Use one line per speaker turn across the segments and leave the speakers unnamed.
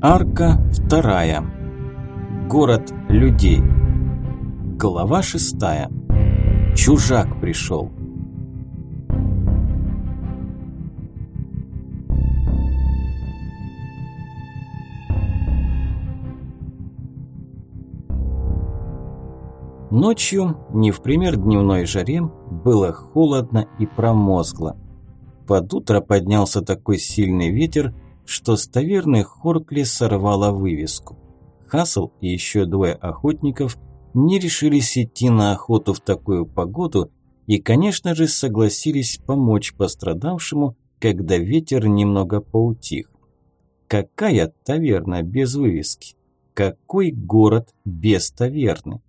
Арка вторая. Город людей. Глава шестая. Чужак пришел. Ночью, не в пример дневной жаре, было холодно и промозгло. Под утро поднялся такой сильный ветер, что с таверны Хоркли сорвала вывеску. Хасл и еще двое охотников не решились идти на охоту в такую погоду и, конечно же, согласились помочь пострадавшему, когда ветер немного поутих. Какая таверна без вывески? Какой город без таверны?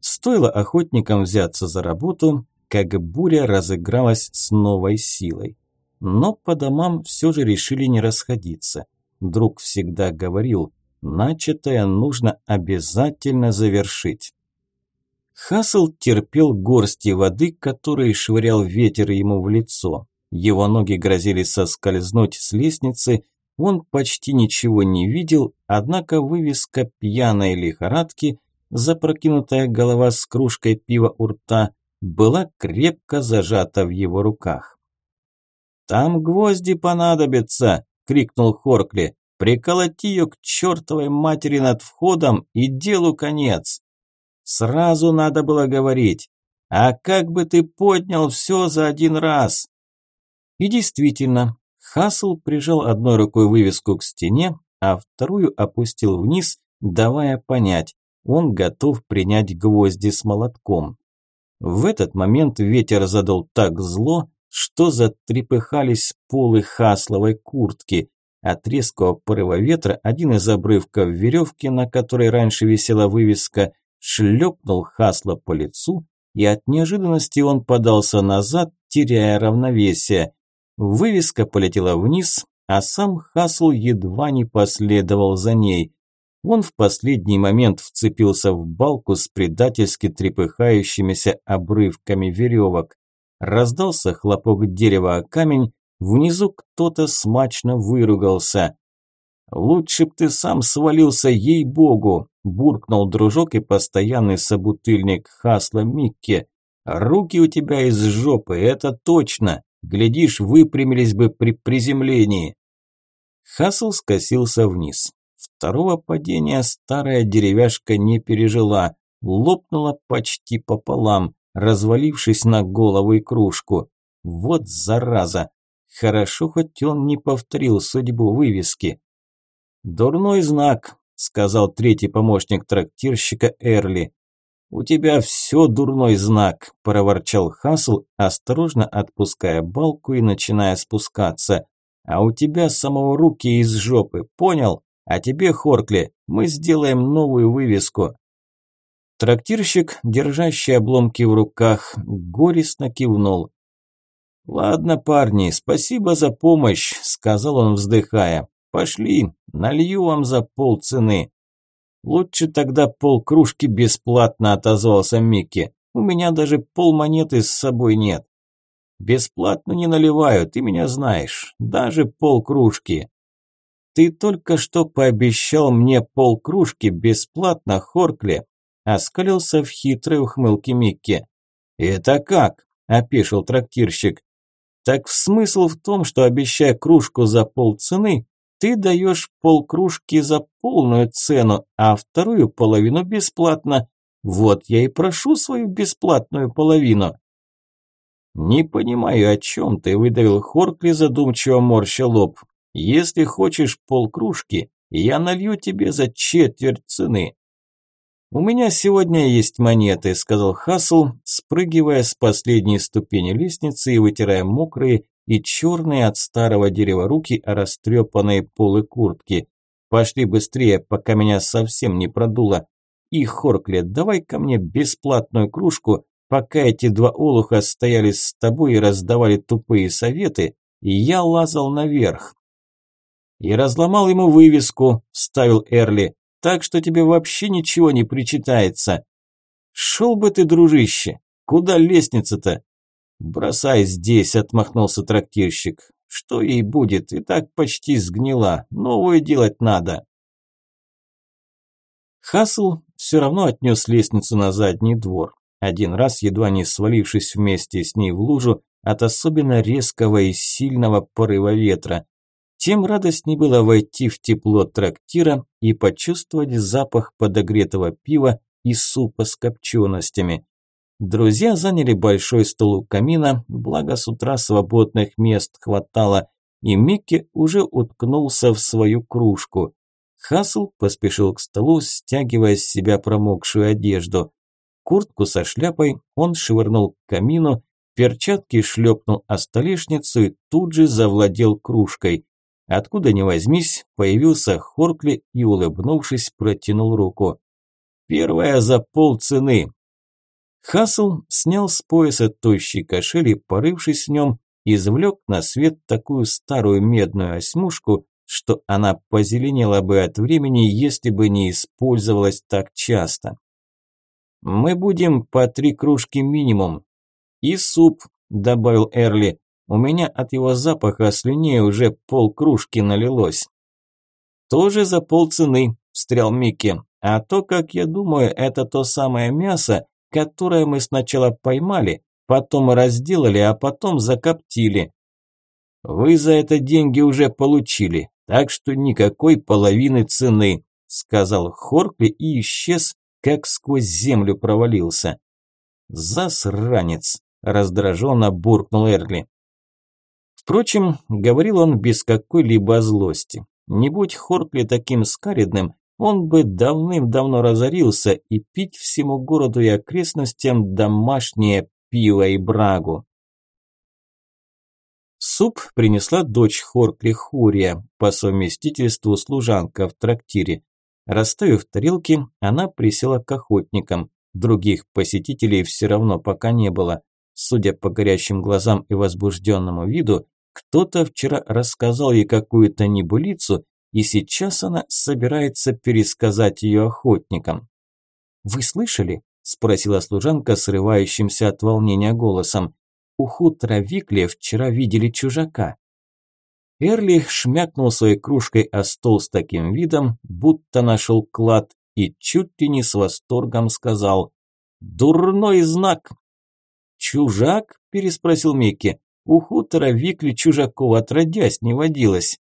Стоило охотникам взяться за работу, как буря разыгралась с новой силой. Но по домам все же решили не расходиться. Друг всегда говорил, начатое нужно обязательно завершить. Хасл терпел горсти воды, которые швырял ветер ему в лицо. Его ноги грозили соскользнуть с лестницы, он почти ничего не видел, однако вывеска пьяной лихорадки, запрокинутая голова с кружкой пива у рта, была крепко зажата в его руках. «Там гвозди понадобятся!» – крикнул Хоркли. «Приколоти ее к чертовой матери над входом и делу конец!» «Сразу надо было говорить. А как бы ты поднял все за один раз?» И действительно, Хасл прижал одной рукой вывеску к стене, а вторую опустил вниз, давая понять, он готов принять гвозди с молотком. В этот момент ветер задул так зло, что затрепыхались полы хасловой куртки. От резкого порыва ветра один из обрывков веревки, на которой раньше висела вывеска, шлепнул Хасла по лицу, и от неожиданности он подался назад, теряя равновесие. Вывеска полетела вниз, а сам Хасл едва не последовал за ней. Он в последний момент вцепился в балку с предательски трепыхающимися обрывками веревок. Раздался хлопок дерева о камень, внизу кто-то смачно выругался. «Лучше б ты сам свалился, ей-богу!» – буркнул дружок и постоянный собутыльник Хасла Микки. «Руки у тебя из жопы, это точно! Глядишь, выпрямились бы при приземлении!» Хасл скосился вниз. Второго падения старая деревяшка не пережила, лопнула почти пополам, развалившись на голову и кружку. Вот зараза! Хорошо, хоть он не повторил судьбу вывески. «Дурной знак», – сказал третий помощник трактирщика Эрли. «У тебя все дурной знак», – проворчал Хасл, осторожно отпуская балку и начиная спускаться. «А у тебя самого руки из жопы, понял? А тебе, Хоркли, мы сделаем новую вывеску». Трактирщик, держащий обломки в руках, горестно кивнул. «Ладно, парни, спасибо за помощь», – сказал он, вздыхая. «Пошли, налью вам за полцены». «Лучше тогда полкружки бесплатно», – отозвался Микки. «У меня даже полмонеты с собой нет». «Бесплатно не наливаю, ты меня знаешь. Даже полкружки». «Ты только что пообещал мне полкружки бесплатно, Хоркли», оскалился в хитрой ухмылке Микки. «Это как?» – опешил трактирщик. «Так смысл в том, что обещая кружку за полцены, ты даешь полкружки за полную цену, а вторую половину бесплатно. Вот я и прошу свою бесплатную половину». «Не понимаю, о чем ты», – выдавил Хоркли, задумчиво морща лоб. Если хочешь полкружки, я налью тебе за четверть цены». «У меня сегодня есть монеты», – сказал Хасл, спрыгивая с последней ступени лестницы и вытирая мокрые и черные от старого дерева руки о растрепанные полы куртки. «Пошли быстрее, пока меня совсем не продуло. И, Хоркли, давай ко мне бесплатную кружку, пока эти два олуха стояли с тобой и раздавали тупые советы, я лазал наверх. «И разломал ему вывеску», – вставил Эрли. «Так что тебе вообще ничего не причитается». «Шел бы ты, дружище! Куда лестница-то?» «Бросай здесь», – отмахнулся трактирщик. Что ей будет? И так почти сгнила. Новую делать надо. Хасл все равно отнес лестницу на задний двор. Один раз, едва не свалившись вместе с ней в лужу от особенно резкого и сильного порыва ветра. Тем радостней было войти в тепло трактира и почувствовать запах подогретого пива и супа с копченостями. Друзья заняли большой стол у камина, благо с утра свободных мест хватало, и Микки уже уткнулся в свою кружку. Хасл поспешил к столу, стягивая с себя промокшую одежду. Куртку со шляпой он швырнул к камину, перчатки шлепнул о столешницу и тут же завладел кружкой. Откуда ни возьмись, появился Хоркли и, улыбнувшись, протянул руку. «Первая за полцены, Хасл снял с пояса тощий кошель и, порывшись в нем, извлек на свет такую старую медную осьмушку, что она позеленела бы от времени, если бы не использовалась так часто. «Мы будем по три кружки минимум. И суп», – добавил Эрли. «У меня от его запаха слюней уже полкружки налилось». «Тоже за полцены», – встрял Микки. «А то, как я думаю, это то самое мясо, которое мы сначала поймали, потом разделали, а потом закоптили. Вы за это деньги уже получили, так что никакой половины цены, сказал Хоркли и исчез, как сквозь землю провалился. Засранец, раздраженно буркнул Эрли. Впрочем, говорил он без какой-либо злости. Не будь Хоркли таким скаридным, он бы давным-давно разорился и пить всему городу и окрестностям домашнее пиво и брагу. Суп принесла дочь Хоркли Хурия, по совместительству служанка в трактире. Расставив тарелки, она присела к охотникам. Других посетителей все равно пока не было. Судя по горящим глазам и возбужденному виду, кто-то вчера рассказал ей какую-то небылицу, и сейчас она собирается пересказать ее охотникам. «Вы слышали?» – спросила служанка срывающимся от волнения голосом. «У хутора Викле вчера видели чужака». Эрли шмякнул своей кружкой о стол с таким видом, будто нашел клад, и чуть ли не с восторгом сказал «Дурной знак!» «Чужак?» – переспросил Микки. «У хутора Викли чужаков отродясь не водилось».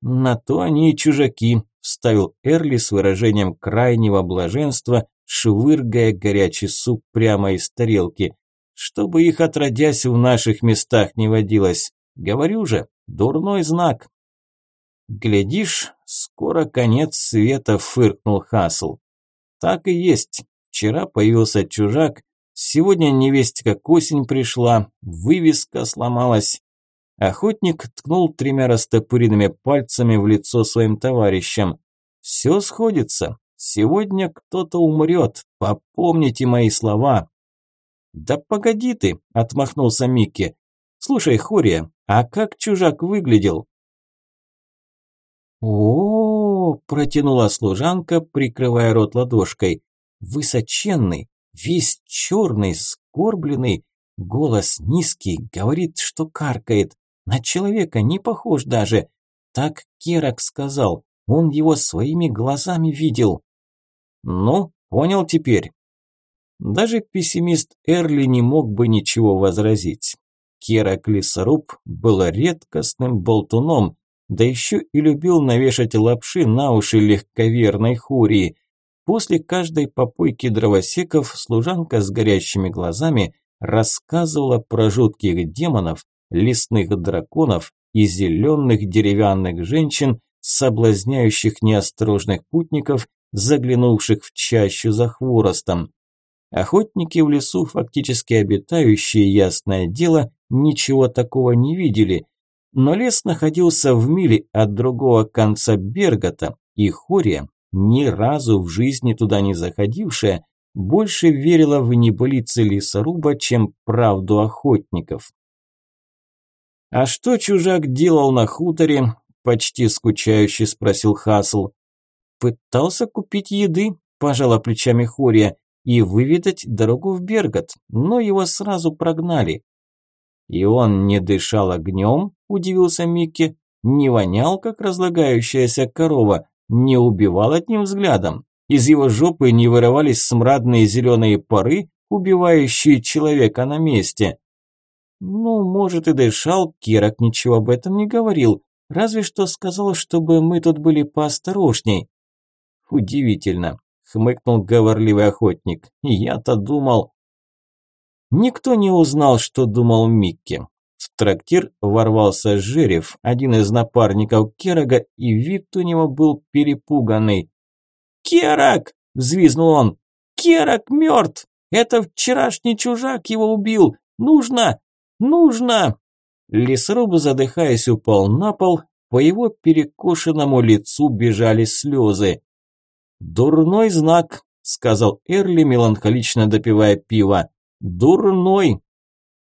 «На то они и чужаки», – вставил Эрли с выражением крайнего блаженства, швыргая горячий суп прямо из тарелки. «Чтобы их отродясь в наших местах не водилось. Говорю же, дурной знак». «Глядишь, скоро конец света», – фыркнул Хасл. «Так и есть. Вчера появился чужак, сегодня невесть как осень пришла, вывеска сломалась. Охотник ткнул тремя растопыренными пальцами в лицо своим товарищам. «Все сходится. Сегодня кто-то умрет. Попомните мои слова». «Да погоди ты», – отмахнулся Микки. «Слушай, Хория, а как чужак выглядел?» О, протянула служанка, прикрывая рот ладошкой. Высоченный, весь черный, скорбленный, голос низкий, говорит, что каркает. На человека не похож даже. Так Керак сказал. Он его своими глазами видел. Ну, понял теперь. Даже пессимист Эрли не мог бы ничего возразить. Керак Лесоруб был редкостным болтуном, да еще и любил навешать лапши на уши легковерной хурии. После каждой попойки дровосеков служанка с горящими глазами рассказывала про жутких демонов, лесных драконов и зеленых деревянных женщин, соблазняющих неосторожных путников, заглянувших в чащу за хворостом. Охотники в лесу, фактически обитающие, ясное дело, ничего такого не видели, но лес находился в миле от другого конца Бергота, и Хория, ни разу в жизни туда не заходившая, больше верила в небылицы лесоруба, чем правду охотников. «А что чужак делал на хуторе?» – почти скучающе спросил Хасл. «Пытался купить еды», – пожала плечами Хория, – «и выведать дорогу в Бергот, но его сразу прогнали». «И он не дышал огнем?» – удивился Микки. «Не вонял, как разлагающаяся корова, не убивал одним взглядом. Из его жопы не вырывались смрадные зеленые пары, убивающие человека на месте». «Ну, может, и дышал, Кирок ничего об этом не говорил, разве что сказал, чтобы мы тут были поосторожней». «Удивительно», – хмыкнул говорливый охотник. «Я-то думал...» Никто не узнал, что думал Микки. В трактир ворвался Жерев, один из напарников Керога, и вид у него был перепуганный. «Керак!» – взвизнул он. «Керак мертв! Это вчерашний чужак его убил! Нужно! Нужно!» Лесруб, задыхаясь, упал на пол, по его перекошенному лицу бежали слезы. «Дурной знак», – сказал Эрли, меланхолично допивая пиво дурной.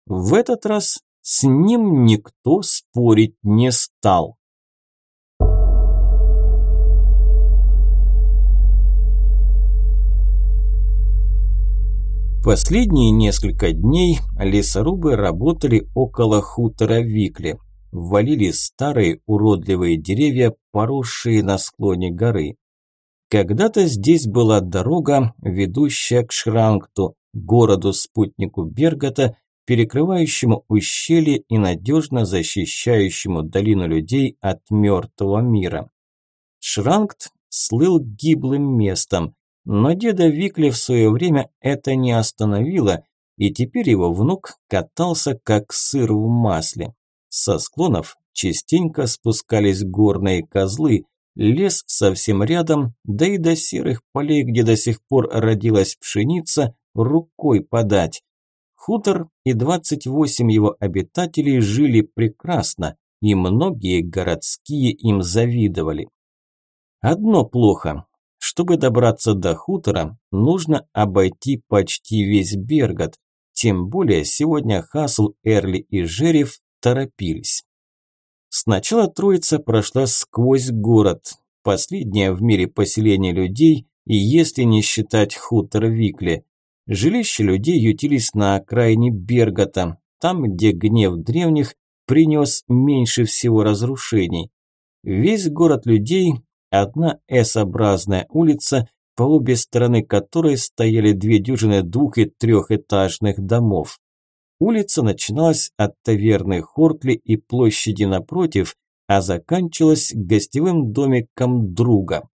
В этот раз с ним никто спорить не стал. Последние несколько дней лесорубы работали около хутора Викли. Валили старые уродливые деревья, поросшие на склоне горы. Когда-то здесь была дорога, ведущая к Шранкту, городу-спутнику Бергота, перекрывающему ущелье и надежно защищающему долину людей от мертвого мира. Шранкт слыл гиблым местом, но деда Викли в свое время это не остановило, и теперь его внук катался как сыр в масле. Со склонов частенько спускались горные козлы, лес совсем рядом, да и до серых полей, где до сих пор родилась пшеница, рукой подать. Хутор и 28 его обитателей жили прекрасно, и многие городские им завидовали. Одно плохо. Чтобы добраться до хутора, нужно обойти почти весь Бергот, тем более сегодня Хасл, Эрли и Жерев торопились. Сначала троица прошла сквозь город, последнее в мире поселение людей, и если не считать хутор Викли. Жилища людей ютились на окраине Бергота, там, где гнев древних принес меньше всего разрушений. Весь город людей – одна S-образная улица, по обе стороны которой стояли две дюжины двух- и трехэтажных домов. Улица начиналась от таверны Хортли и площади напротив, а заканчивалась гостевым домиком друга.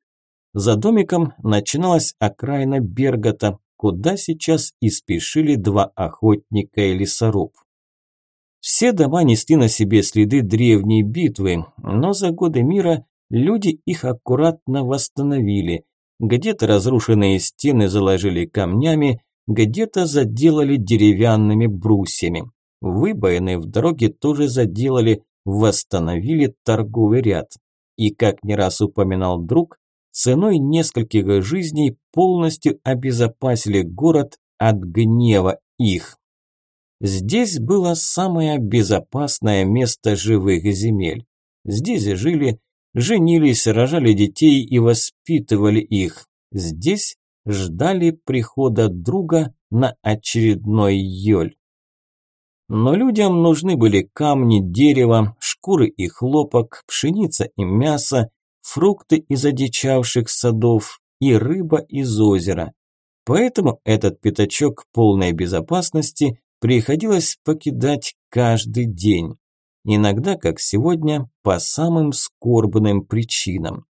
За домиком начиналась окраина Бергота, куда сейчас и спешили два охотника и лесоруб. Все дома несли на себе следы древней битвы, но за годы мира люди их аккуратно восстановили. Где-то разрушенные стены заложили камнями, где-то заделали деревянными брусьями. Выбоины в дороге тоже заделали, восстановили торговый ряд. И, как не раз упоминал друг, ценой нескольких жизней полностью обезопасили город от гнева их. Здесь было самое безопасное место живых земель. Здесь жили, женились, рожали детей и воспитывали их. Здесь ждали прихода друга на очередной ёль. Но людям нужны были камни, дерево, шкуры и хлопок, пшеница и мясо, фрукты из одичавших садов и рыба из озера. Поэтому этот пятачок полной безопасности приходилось покидать каждый день. Иногда, как сегодня, по самым скорбным причинам.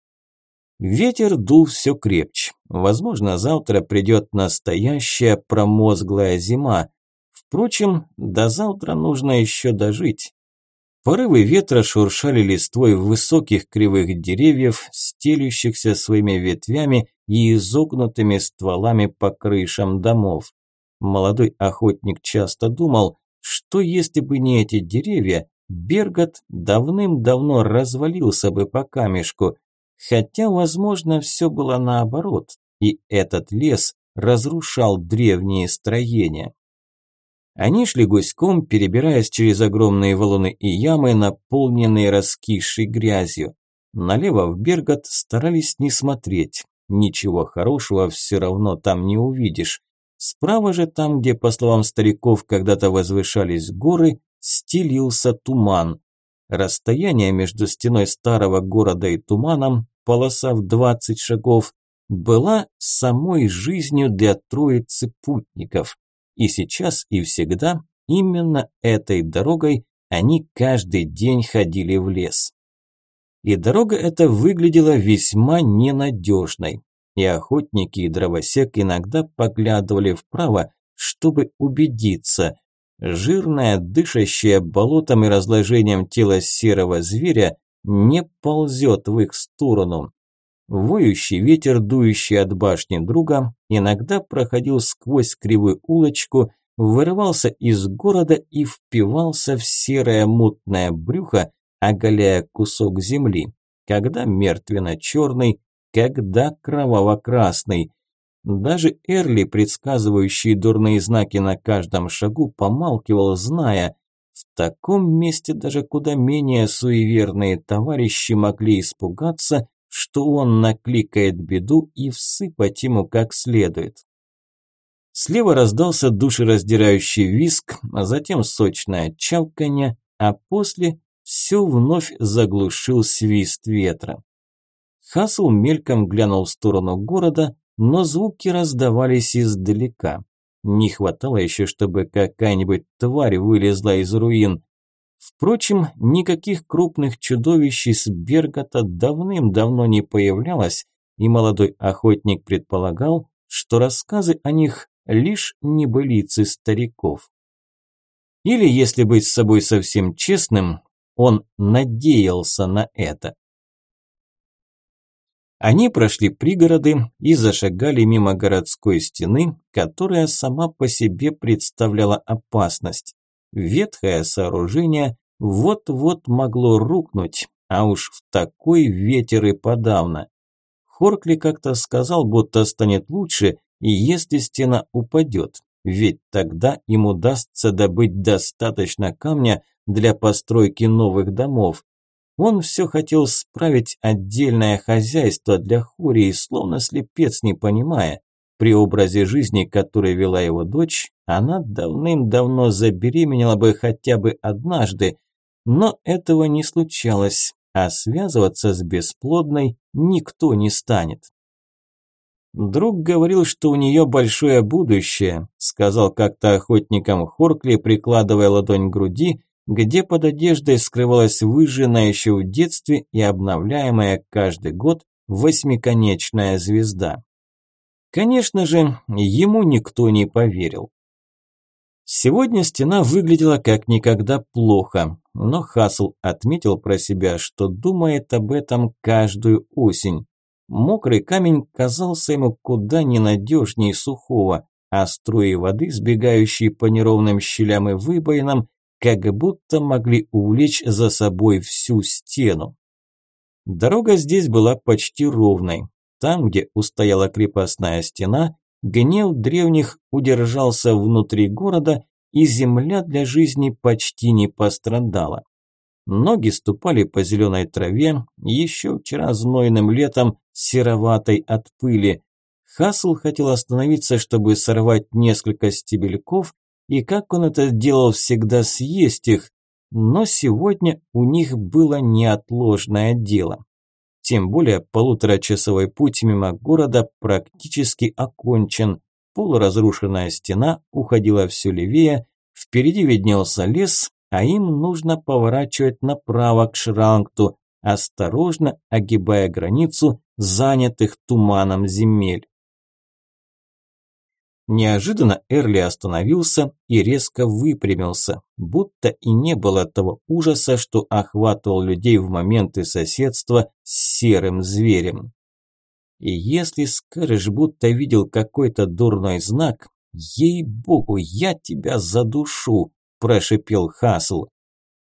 Ветер дул все крепче. Возможно, завтра придет настоящая промозглая зима. Впрочем, до завтра нужно еще дожить. Порывы ветра шуршали листвой высоких кривых деревьев, стелющихся своими ветвями и изогнутыми стволами по крышам домов. Молодой охотник часто думал, что если бы не эти деревья, Бергот давным-давно развалился бы по камешку, хотя, возможно, все было наоборот, и этот лес разрушал древние строения. Они шли гуськом, перебираясь через огромные валуны и ямы, наполненные раскисшей грязью. Налево в Бергот старались не смотреть. Ничего хорошего все равно там не увидишь. Справа же там, где, по словам стариков, когда-то возвышались горы, стелился туман. Расстояние между стеной старого города и туманом, полоса в 20 шагов, была самой жизнью для троицы путников. И сейчас, и всегда именно этой дорогой они каждый день ходили в лес. И дорога эта выглядела весьма ненадежной. И охотники, и дровосек иногда поглядывали вправо, чтобы убедиться, Жирное, дышащее болотом и разложением тело серого зверя не ползет в их сторону. Воющий ветер, дующий от башни друга, иногда проходил сквозь кривую улочку, вырывался из города и впивался в серое мутное брюхо, оголяя кусок земли, когда мертвенно-черный, когда кроваво-красный, даже Эрли, предсказывающий дурные знаки на каждом шагу, помалкивал, зная, в таком месте даже куда менее суеверные товарищи могли испугаться, что он накликает беду и всыпать ему как следует. Слева раздался душераздирающий виск, а затем сочное чавканье, а после все вновь заглушил свист ветра. Хасл мельком глянул в сторону города, но звуки раздавались издалека. Не хватало еще, чтобы какая-нибудь тварь вылезла из руин. Впрочем, никаких крупных чудовищ из Бергота давным-давно не появлялось, и молодой охотник предполагал, что рассказы о них лишь небылицы стариков. Или, если быть с собой совсем честным, он надеялся на это. Они прошли пригороды и зашагали мимо городской стены, которая сама по себе представляла опасность. Ветхое сооружение вот-вот могло рухнуть, а уж в такой ветер и подавно. Хоркли как-то сказал, будто станет лучше, если стена упадет, ведь тогда им удастся добыть достаточно камня для постройки новых домов, он все хотел справить отдельное хозяйство для Хурии, словно слепец не понимая. При образе жизни, который вела его дочь, она давным-давно забеременела бы хотя бы однажды, но этого не случалось, а связываться с бесплодной никто не станет. «Друг говорил, что у нее большое будущее», – сказал как-то охотникам Хоркли, прикладывая ладонь к груди где под одеждой скрывалась выжженная еще в детстве и обновляемая каждый год восьмиконечная звезда. Конечно же, ему никто не поверил. Сегодня стена выглядела как никогда плохо, но Хасл отметил про себя, что думает об этом каждую осень. Мокрый камень казался ему куда ненадежнее сухого, а струи воды, сбегающие по неровным щелям и выбоинам, как будто могли увлечь за собой всю стену. Дорога здесь была почти ровной. Там, где устояла крепостная стена, гнев древних удержался внутри города, и земля для жизни почти не пострадала. Ноги ступали по зеленой траве, еще вчера знойным летом сероватой от пыли. Хасл хотел остановиться, чтобы сорвать несколько стебельков, и как он это делал всегда съесть их, но сегодня у них было неотложное дело. Тем более полуторачасовой путь мимо города практически окончен. Полуразрушенная стена уходила все левее, впереди виднелся лес, а им нужно поворачивать направо к Шрангту, осторожно огибая границу занятых туманом земель. Неожиданно Эрли остановился и резко выпрямился, будто и не было того ужаса, что охватывал людей в моменты соседства с серым зверем. И если скажешь, будто видел какой-то дурной знак, ей-богу, я тебя задушу, прошипел Хасл.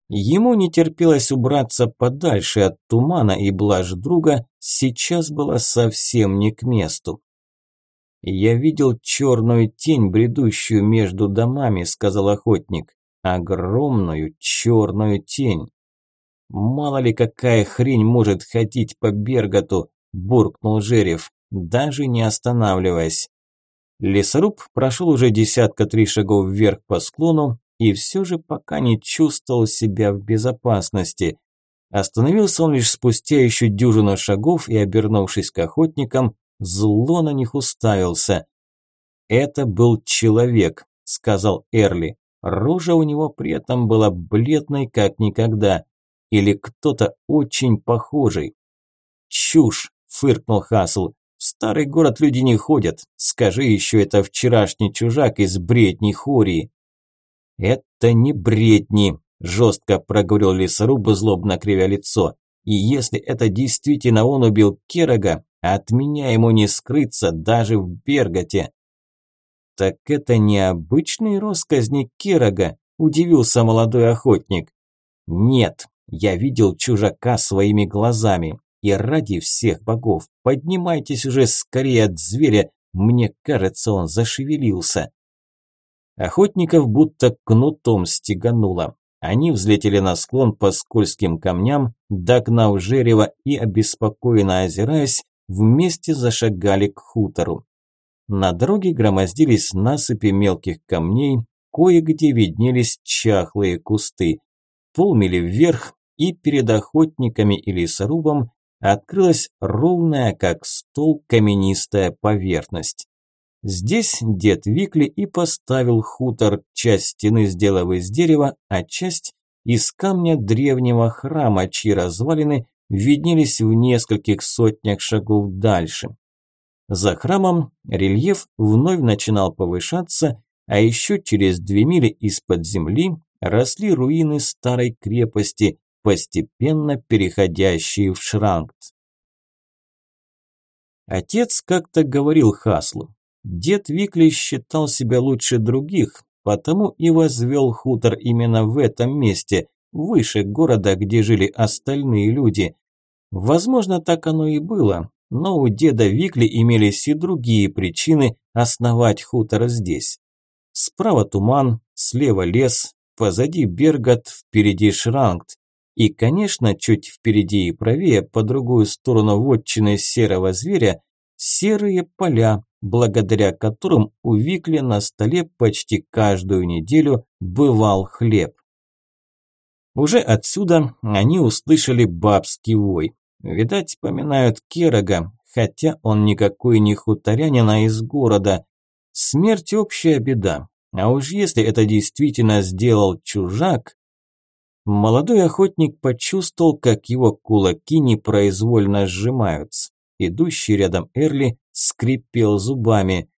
Ему не терпелось убраться подальше от тумана, и блажь друга сейчас была совсем не к месту. «Я видел черную тень, бредущую между домами», – сказал охотник. «Огромную черную тень». «Мало ли какая хрень может ходить по Берготу», – буркнул Жерев, даже не останавливаясь. Лесоруб прошел уже десятка три шагов вверх по склону и все же пока не чувствовал себя в безопасности. Остановился он лишь спустя еще дюжину шагов и, обернувшись к охотникам, зло на них уставился. «Это был человек», – сказал Эрли. Рожа у него при этом была бледной, как никогда. Или кто-то очень похожий. «Чушь!» – фыркнул Хасл. «В старый город люди не ходят. Скажи еще, это вчерашний чужак из бредней Хории». «Это не бредни», – жестко проговорил лесоруб, злобно кривя лицо. «И если это действительно он убил Керога, от меня ему не скрыться даже в Берготе». «Так это не обычный росказни Керога», – удивился молодой охотник. «Нет, я видел чужака своими глазами. И ради всех богов, поднимайтесь уже скорее от зверя, мне кажется, он зашевелился». Охотников будто кнутом стегануло. Они взлетели на склон по скользким камням, догнав Жерева и, обеспокоенно озираясь, вместе зашагали к хутору. На дороге громоздились насыпи мелких камней, кое-где виднелись чахлые кусты. Полмили вверх, и перед охотниками и лесорубом открылась ровная, как стол, каменистая поверхность. Здесь дед Викли и поставил хутор, часть стены сделав из дерева, а часть из камня древнего храма, чьи развалины виднелись в нескольких сотнях шагов дальше. За храмом рельеф вновь начинал повышаться, а еще через две мили из-под земли росли руины старой крепости, постепенно переходящие в Шрангт. Отец как-то говорил Хаслу, дед Викли считал себя лучше других, потому и возвел хутор именно в этом месте, выше города, где жили остальные люди. Возможно, так оно и было, но у деда Викли имелись и другие причины основать хутор здесь. Справа туман, слева лес, позади Бергот, впереди Шрангт. И, конечно, чуть впереди и правее, по другую сторону вотчины серого зверя, серые поля, благодаря которым у Викли на столе почти каждую неделю бывал хлеб. Уже отсюда они услышали бабский вой. Видать, поминают Керога, хотя он никакой не хуторянин, а из города. Смерть – общая беда. А уж если это действительно сделал чужак... Молодой охотник почувствовал, как его кулаки непроизвольно сжимаются. Идущий рядом Эрли скрипел зубами.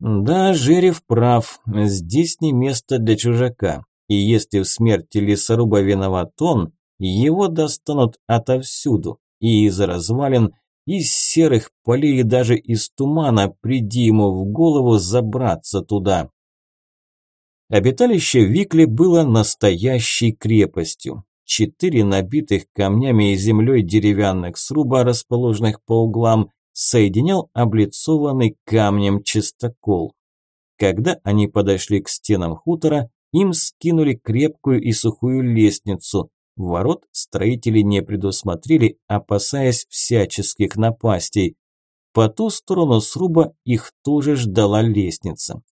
Да, Жерев прав, здесь не место для чужака. И если в смерти лесоруба виноват он, его достанут отовсюду и из развалин, из серых полей и даже из тумана, приди ему в голову забраться туда. Обиталище Викли было настоящей крепостью. Четыре набитых камнями и землей деревянных сруба, расположенных по углам, соединял облицованный камнем чистокол. Когда они подошли к стенам хутора, им скинули крепкую и сухую лестницу, Ворот строители не предусмотрели, опасаясь всяческих напастей. По ту сторону сруба их тоже ждала лестница.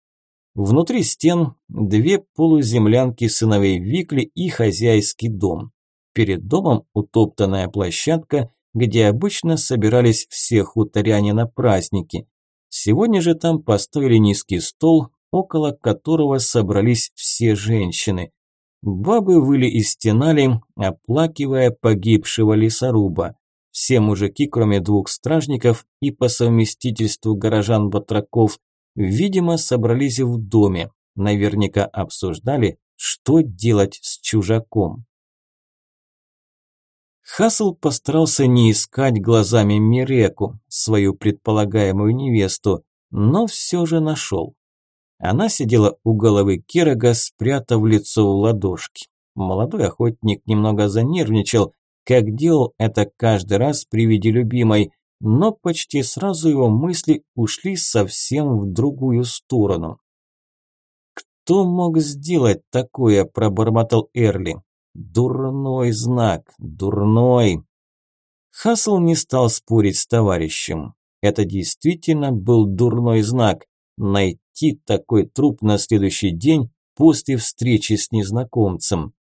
Внутри стен две полуземлянки сыновей Викли и хозяйский дом. Перед домом утоптанная площадка, где обычно собирались все хуторяне на праздники. Сегодня же там поставили низкий стол, около которого собрались все женщины. Бабы выли и стенали, оплакивая погибшего лесоруба. Все мужики, кроме двух стражников и по совместительству горожан-батраков, видимо, собрались в доме. Наверняка обсуждали, что делать с чужаком. Хасл постарался не искать глазами Миреку, свою предполагаемую невесту, но все же нашел. Она сидела у головы Керога, спрятав лицо в ладошки. Молодой охотник немного занервничал, как делал это каждый раз при виде любимой, но почти сразу его мысли ушли совсем в другую сторону. «Кто мог сделать такое?» – пробормотал Эрли. «Дурной знак, дурной!» Хасл не стал спорить с товарищем. Это действительно был дурной знак. Найти такой труп на следующий день после встречи с незнакомцем.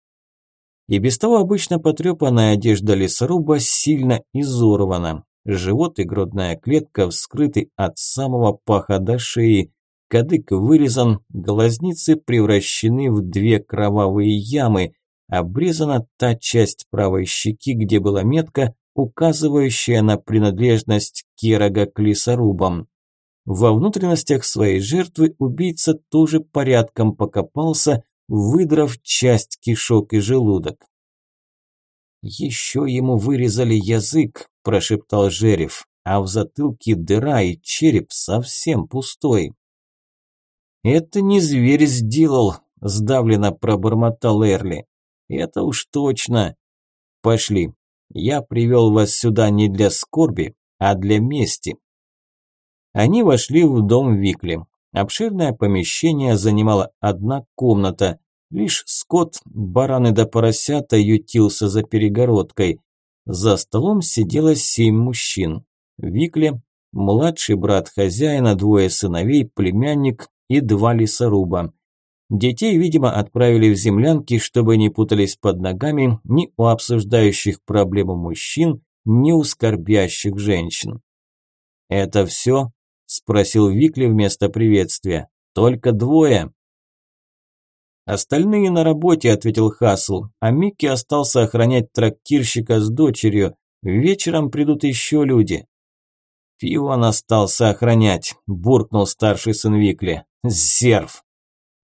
И без того обычно потрепанная одежда лесоруба сильно изорвана. Живот и грудная клетка вскрыты от самого паха до шеи. Кадык вырезан, глазницы превращены в две кровавые ямы. Обрезана та часть правой щеки, где была метка, указывающая на принадлежность Керога к лесорубам. Во внутренностях своей жертвы убийца тоже порядком покопался, выдрав часть кишок и желудок. «Еще ему вырезали язык», – прошептал Жерев, «а в затылке дыра и череп совсем пустой». «Это не зверь сделал», – сдавленно пробормотал Эрли. «Это уж точно». «Пошли. Я привел вас сюда не для скорби, а для мести». Они вошли в дом Викли. Обширное помещение занимала одна комната. Лишь скот, бараны да поросята ютился за перегородкой. За столом сидело семь мужчин. Викле, младший брат хозяина, двое сыновей, племянник и два лесоруба. Детей, видимо, отправили в землянки, чтобы не путались под ногами ни у обсуждающих проблему мужчин, ни у скорбящих женщин. «Это все?» – спросил Викли вместо приветствия. «Только двое?» «Остальные на работе», – ответил Хасл, а Микки остался охранять трактирщика с дочерью. Вечером придут еще люди. «Пивон остался охранять», – буркнул старший сын Викли. «Зерв!»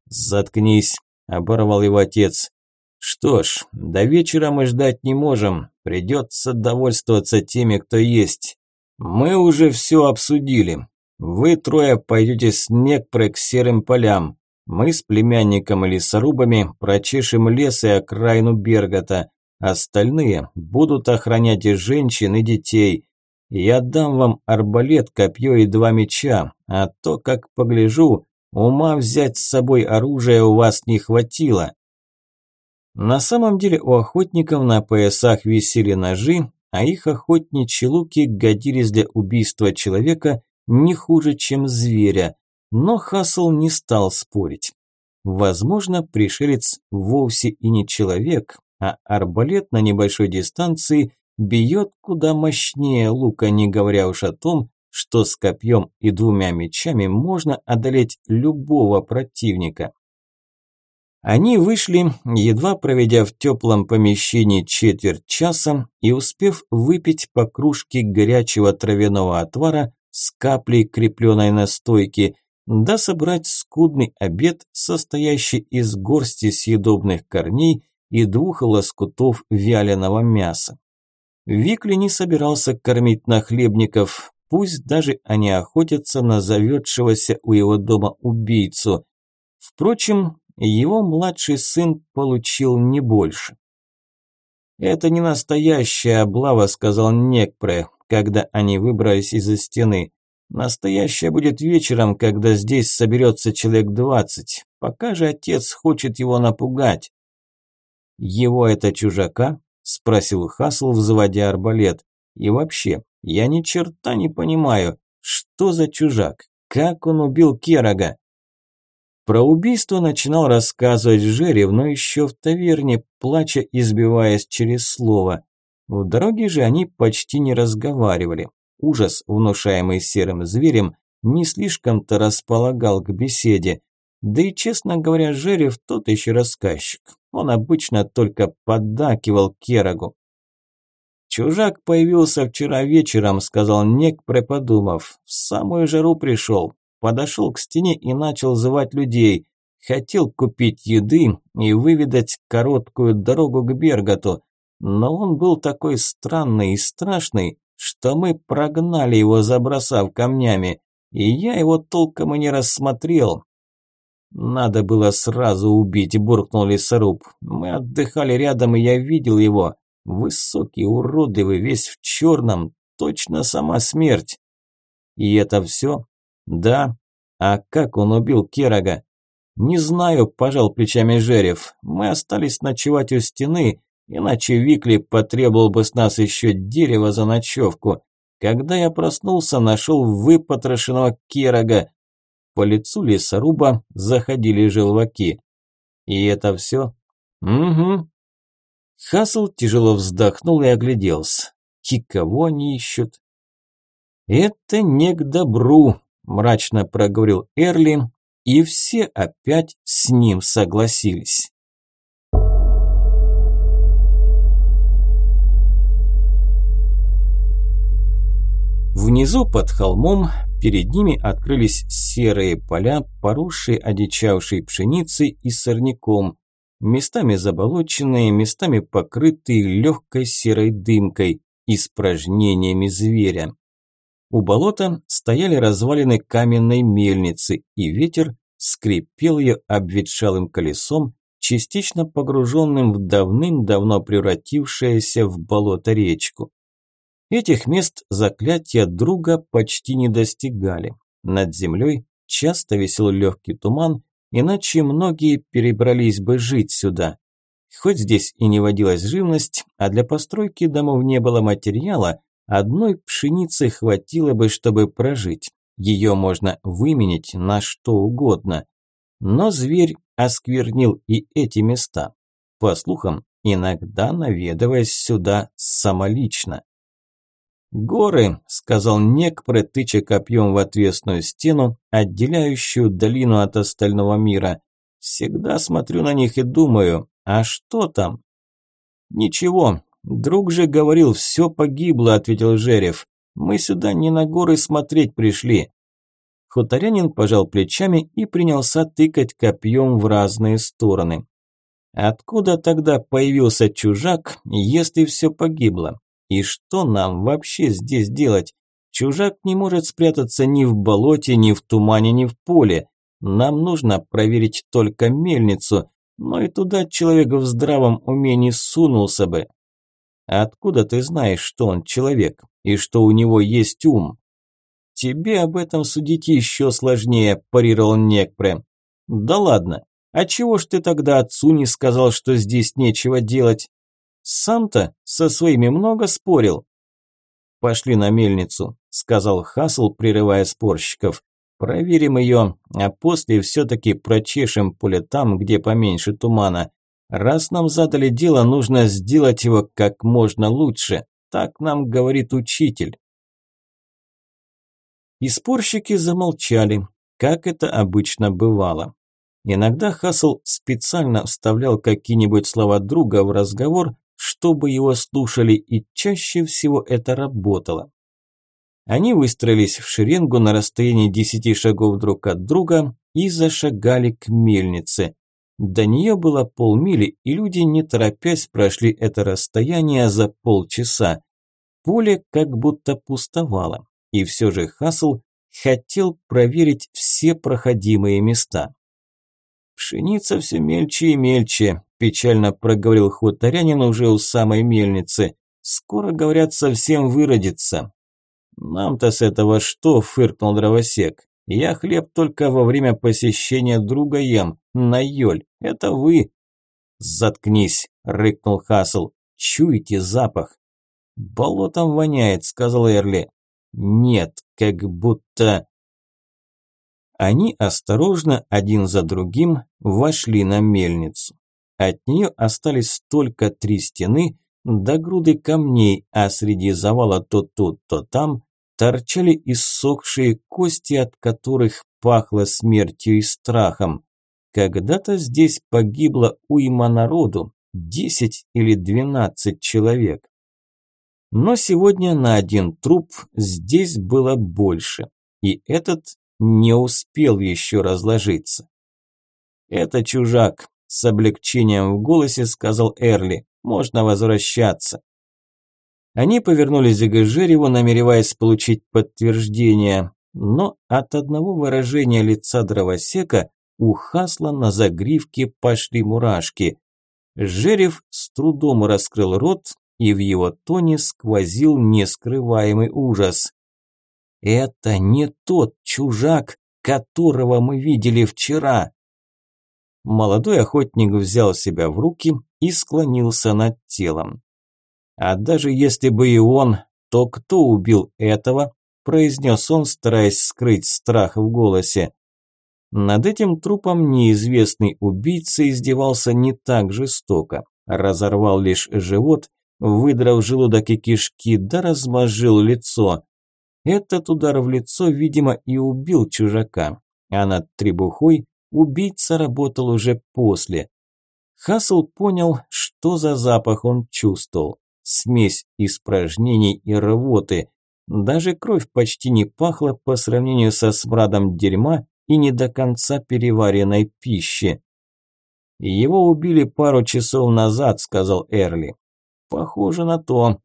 «Заткнись», – оборвал его отец. «Что ж, до вечера мы ждать не можем. Придется довольствоваться теми, кто есть. Мы уже все обсудили. Вы трое пойдете снег к серым полям. Мы с племянником и лесорубами прочешем лес и окраину Бергота. Остальные будут охранять и женщин, и детей. Я дам вам арбалет, копье и два меча, а то, как погляжу, ума взять с собой оружие у вас не хватило. На самом деле у охотников на поясах висели ножи, а их охотничьи луки годились для убийства человека не хуже, чем зверя, но Хасл не стал спорить. Возможно, пришелец вовсе и не человек, а арбалет на небольшой дистанции бьет куда мощнее лука, не говоря уж о том, что с копьем и двумя мечами можно одолеть любого противника. Они вышли, едва проведя в теплом помещении четверть часа и успев выпить по кружке горячего травяного отвара с каплей крепленной настойки, да собрать скудный обед, состоящий из горсти съедобных корней и двух лоскутов вяленого мяса. Викли не собирался кормить нахлебников, пусть даже они охотятся на заведшегося у его дома убийцу. Впрочем, его младший сын получил не больше. «Это не настоящая облава», – сказал Некпре, когда они выбрались из-за стены. Настоящее будет вечером, когда здесь соберется человек двадцать. Пока же отец хочет его напугать. Его это чужака? Спросил Хасл, взводя арбалет. И вообще, я ни черта не понимаю, что за чужак? Как он убил Керога? Про убийство начинал рассказывать Жерев, но еще в таверне, плача и сбиваясь через слово. В дороге же они почти не разговаривали. Ужас, внушаемый серым зверем, не слишком-то располагал к беседе. Да и, честно говоря, Жерев тот еще рассказчик. Он обычно только поддакивал Керагу. «Чужак появился вчера вечером», – сказал Нек, преподумав. «В самую жару пришел. Подошел к стене и начал звать людей. Хотел купить еды и выведать короткую дорогу к Берготу. Но он был такой странный и страшный, что мы прогнали его, забросав камнями, и я его толком и не рассмотрел. Надо было сразу убить, буркнул лесоруб. Мы отдыхали рядом, и я видел его. Высокий, уродливый, весь в черном, точно сама смерть. И это все? Да. А как он убил Керога? Не знаю, пожал плечами Жерев. Мы остались ночевать у стены, Иначе Викли потребовал бы с нас еще дерево за ночевку. Когда я проснулся, нашел выпотрошенного Керога. По лицу лесоруба заходили желваки. И это все? Угу. Хасл тяжело вздохнул и огляделся. И кого они ищут? Это не к добру, мрачно проговорил Эрли, и все опять с ним согласились. Внизу под холмом перед ними открылись серые поля, поросшие одичавшей пшеницей и сорняком, местами заболоченные, местами покрытые легкой серой дымкой, испражнениями зверя. У болота стояли развалины каменной мельницы, и ветер скрипел ее обветшалым колесом, частично погруженным в давным-давно превратившееся в болото речку. Этих мест заклятия друга почти не достигали. Над землей часто висел легкий туман, иначе многие перебрались бы жить сюда. Хоть здесь и не водилась живность, а для постройки домов не было материала, одной пшеницы хватило бы, чтобы прожить. Ее можно выменить на что угодно. Но зверь осквернил и эти места. По слухам, иногда наведываясь сюда самолично. «Горы», – сказал Некпре, тыча копьем в отвесную стену, отделяющую долину от остального мира. «Всегда смотрю на них и думаю, а что там?» «Ничего, друг же говорил, все погибло», – ответил Жерев. «Мы сюда не на горы смотреть пришли». Хуторянин пожал плечами и принялся тыкать копьем в разные стороны. Откуда тогда появился чужак, если все погибло? И что нам вообще здесь делать? Чужак не может спрятаться ни в болоте, ни в тумане, ни в поле. Нам нужно проверить только мельницу, но и туда человек в здравом уме не сунулся бы. Откуда ты знаешь, что он человек и что у него есть ум? Тебе об этом судить еще сложнее, парировал Некпре. Да ладно, а чего ж ты тогда отцу не сказал, что здесь нечего делать? Сам-то со своими много спорил. Пошли на мельницу, сказал Хасл, прерывая спорщиков. Проверим ее, а после все-таки прочешем поле там, где поменьше тумана. Раз нам задали дело, нужно сделать его как можно лучше. Так нам говорит учитель. И спорщики замолчали, как это обычно бывало. Иногда Хасл специально вставлял какие-нибудь слова друга в разговор, чтобы его слушали, и чаще всего это работало. Они выстроились в шеренгу на расстоянии десяти шагов друг от друга и зашагали к мельнице. До нее было полмили, и люди, не торопясь, прошли это расстояние за полчаса. Поле как будто пустовало, и все же Хасл хотел проверить все проходимые места. Пшеница все мельче и мельче, печально проговорил хуторянин уже у самой мельницы. Скоро, говорят, совсем выродится. Нам-то с этого что, фыркнул дровосек. Я хлеб только во время посещения друга ем, на ёль. Это вы. Заткнись, рыкнул Хасл. Чуете запах? Болотом воняет, сказал Эрли. Нет, как будто... Они осторожно, один за другим, вошли на мельницу. От нее остались только три стены до груды камней, а среди завала то тут, то там торчали иссохшие кости, от которых пахло смертью и страхом. Когда-то здесь погибло уйма народу, десять или двенадцать человек. Но сегодня на один труп здесь было больше, и этот не успел еще разложиться. «Это чужак», – с облегчением в голосе сказал Эрли. «Можно возвращаться». Они повернулись к Гжереву, намереваясь получить подтверждение, но от одного выражения лица дровосека у Хасла на загривке пошли мурашки. Жерев с трудом раскрыл рот, и в его тоне сквозил нескрываемый ужас. Это не тот чужак, которого мы видели вчера. Молодой охотник взял себя в руки и склонился над телом. А даже если бы и он, то кто убил этого? произнес он, стараясь скрыть страх в голосе. Над этим трупом неизвестный убийца издевался не так жестоко. Разорвал лишь живот, выдрав желудок и кишки, да размозжил лицо. Этот удар в лицо, видимо, и убил чужака, а над требухой убийца работал уже после. Хасл понял, что за запах он чувствовал. Смесь испражнений и рвоты. Даже кровь почти не пахла по сравнению со смрадом дерьма и не до конца переваренной пищи. «Его убили пару часов назад», – сказал Эрли. «Похоже на то».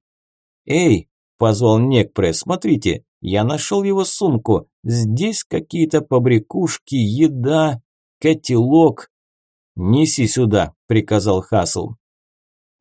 «Эй!» – позвал Некпре, – «смотрите, я нашел его сумку. Здесь какие-то побрякушки, еда, котелок». «Неси сюда», – приказал Хасл.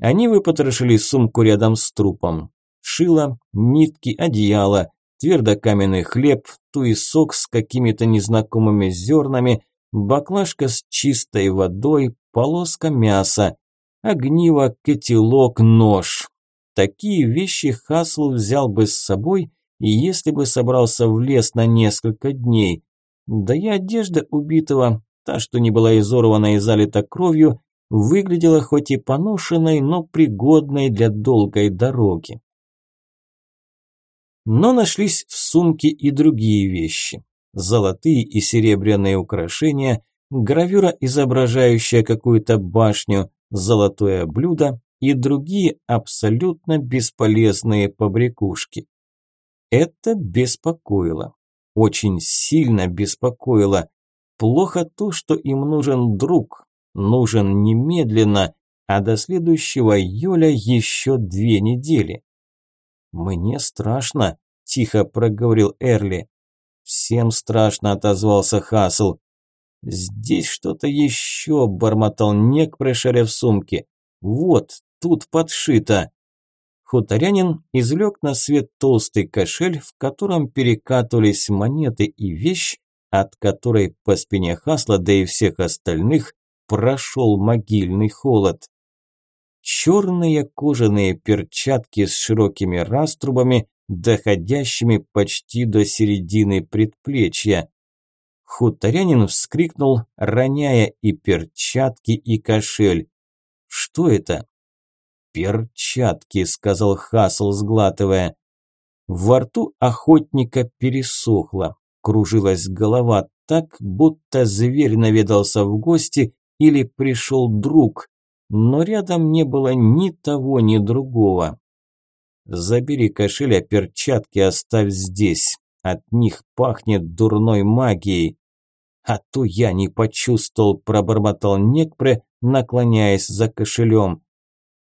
Они выпотрошили сумку рядом с трупом. Шило, нитки, одеяло, твердокаменный хлеб, туесок с какими-то незнакомыми зернами, баклажка с чистой водой, полоска мяса, огниво, котелок, нож. Такие вещи Хасл взял бы с собой, если бы собрался в лес на несколько дней. Да и одежда убитого, та, что не была изорвана и залита кровью, выглядела хоть и поношенной, но пригодной для долгой дороги. Но нашлись в сумке и другие вещи. Золотые и серебряные украшения, гравюра, изображающая какую-то башню, золотое блюдо и другие абсолютно бесполезные побрякушки. Это беспокоило. Очень сильно беспокоило. Плохо то, что им нужен друг. Нужен немедленно, а до следующего июля еще две недели. «Мне страшно», – тихо проговорил Эрли. «Всем страшно», – отозвался Хасл. «Здесь что-то еще», – бормотал Нек, прошарив сумки. «Вот, тут подшито». Хуторянин извлек на свет толстый кошель, в котором перекатывались монеты и вещь, от которой по спине Хасла, да и всех остальных, прошел могильный холод черные кожаные перчатки с широкими раструбами, доходящими почти до середины предплечья. Хуторянин вскрикнул, роняя и перчатки, и кошель. «Что это?» «Перчатки», – сказал Хасл, сглатывая. Во рту охотника пересохло, кружилась голова так, будто зверь наведался в гости или пришел друг, но рядом не было ни того, ни другого. «Забери кошель, а перчатки оставь здесь. От них пахнет дурной магией». «А то я не почувствовал», – пробормотал Некпре, наклоняясь за кошелем.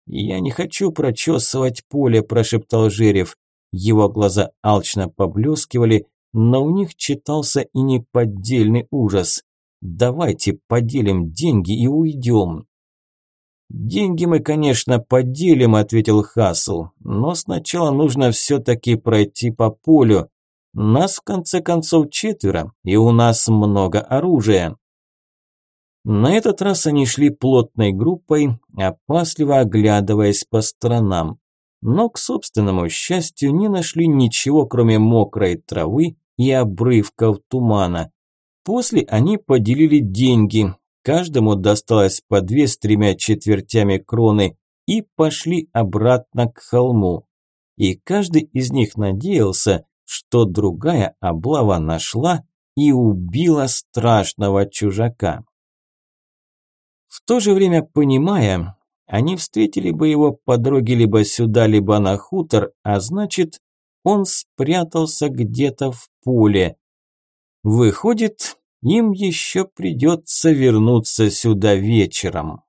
«Я не хочу прочесывать поле», – прошептал Жерев. Его глаза алчно поблескивали, но у них читался и неподдельный ужас. «Давайте поделим деньги и уйдем». «Деньги мы, конечно, поделим», – ответил Хасл, «но сначала нужно все-таки пройти по полю. Нас, в конце концов, четверо, и у нас много оружия». На этот раз они шли плотной группой, опасливо оглядываясь по сторонам. Но, к собственному счастью, не нашли ничего, кроме мокрой травы и обрывков тумана. После они поделили деньги, Каждому досталось по две с тремя четвертями кроны и пошли обратно к холму. И каждый из них надеялся, что другая облава нашла и убила страшного чужака. В то же время понимая, они встретили бы его по дороге либо сюда, либо на хутор, а значит, он спрятался где-то в поле. Выходит, им еще придется вернуться сюда вечером.